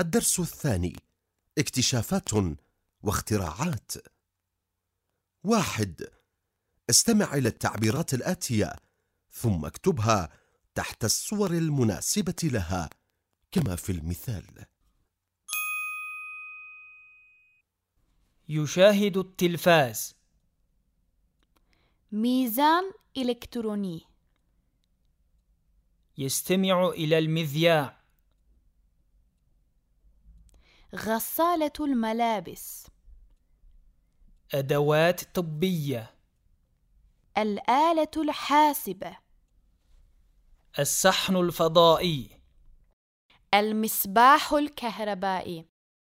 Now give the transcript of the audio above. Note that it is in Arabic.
الدرس الثاني اكتشافات واختراعات. واحد استمع إلى التعبيرات الآتية ثم اكتبها تحت الصور المناسبة لها كما في المثال. يشاهد التلفاز. ميزان إلكتروني. يستمع إلى المذياع. غسالة الملابس. أدوات طبية. الآلة الحاسبة. الصحن الفضائي. المصباح الكهربائي.